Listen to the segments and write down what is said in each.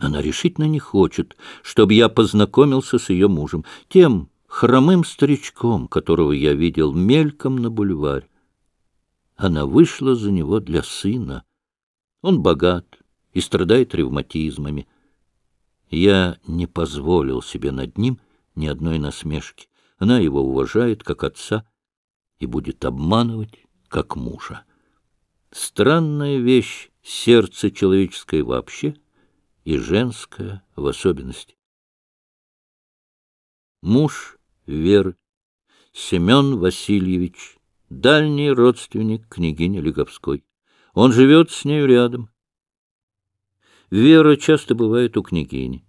Она решительно не хочет, чтобы я познакомился с ее мужем, тем хромым старичком, которого я видел мельком на бульваре. Она вышла за него для сына. Он богат и страдает ревматизмами. Я не позволил себе над ним ни одной насмешки. Она его уважает как отца и будет обманывать как мужа. Странная вещь сердце человеческое вообще и женское в особенности. Муж Веры, Семен Васильевич, дальний родственник княгини Леговской. Он живет с нею рядом. Вера часто бывает у княгини.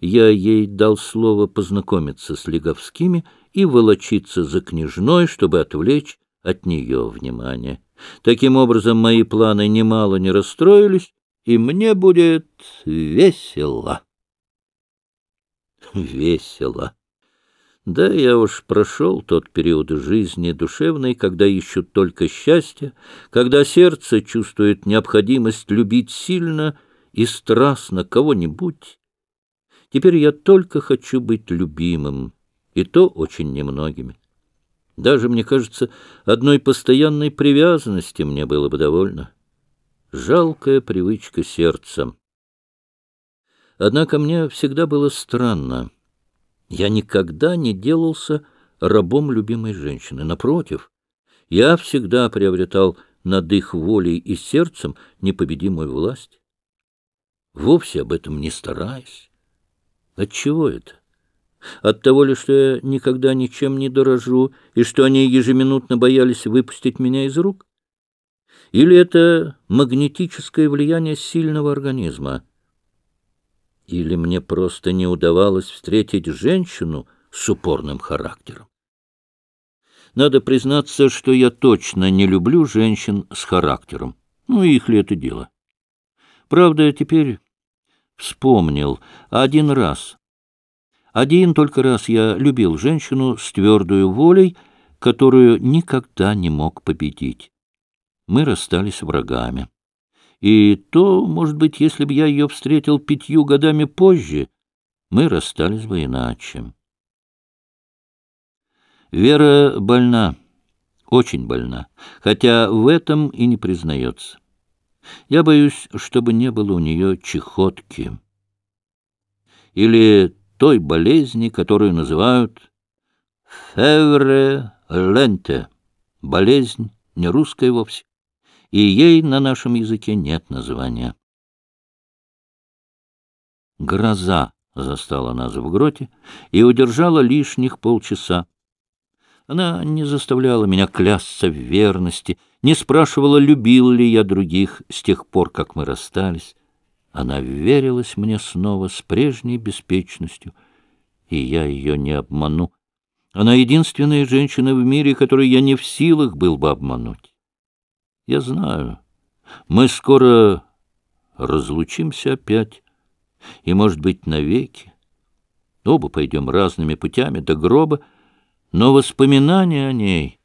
Я ей дал слово познакомиться с Леговскими и волочиться за княжной, чтобы отвлечь от нее внимание. Таким образом, мои планы немало не расстроились, и мне будет весело. Весело. Да, я уж прошел тот период жизни душевной, когда ищут только счастье, когда сердце чувствует необходимость любить сильно и страстно кого-нибудь. Теперь я только хочу быть любимым, и то очень немногими. Даже, мне кажется, одной постоянной привязанности мне было бы довольно. Жалкая привычка сердца. Однако мне всегда было странно — я никогда не делался рабом любимой женщины. Напротив, я всегда приобретал над их волей и сердцем непобедимую власть. Вовсе об этом не стараясь. Отчего это? От того ли, что я никогда ничем не дорожу, и что они ежеминутно боялись выпустить меня из рук? Или это магнетическое влияние сильного организма? Или мне просто не удавалось встретить женщину с упорным характером? Надо признаться, что я точно не люблю женщин с характером. Ну, их ли это дело? Правда, теперь вспомнил один раз. Один только раз я любил женщину с твердой волей, которую никогда не мог победить. Мы расстались врагами. И то, может быть, если бы я ее встретил пятью годами позже, мы расстались бы иначе. Вера больна, очень больна, хотя в этом и не признается. Я боюсь, чтобы не было у нее чехотки или той болезни, которую называют февре ленте, болезнь не русская вовсе и ей на нашем языке нет названия. Гроза застала нас в гроте и удержала лишних полчаса. Она не заставляла меня клясться в верности, не спрашивала, любил ли я других с тех пор, как мы расстались. Она верилась мне снова с прежней беспечностью, и я ее не обману. Она единственная женщина в мире, которую я не в силах был бы обмануть. Я знаю, мы скоро разлучимся опять, и, может быть, навеки. Оба пойдем разными путями до гроба, но воспоминание о ней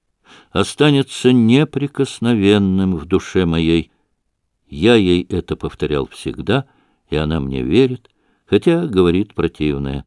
останется неприкосновенным в душе моей. Я ей это повторял всегда, и она мне верит, хотя говорит противное.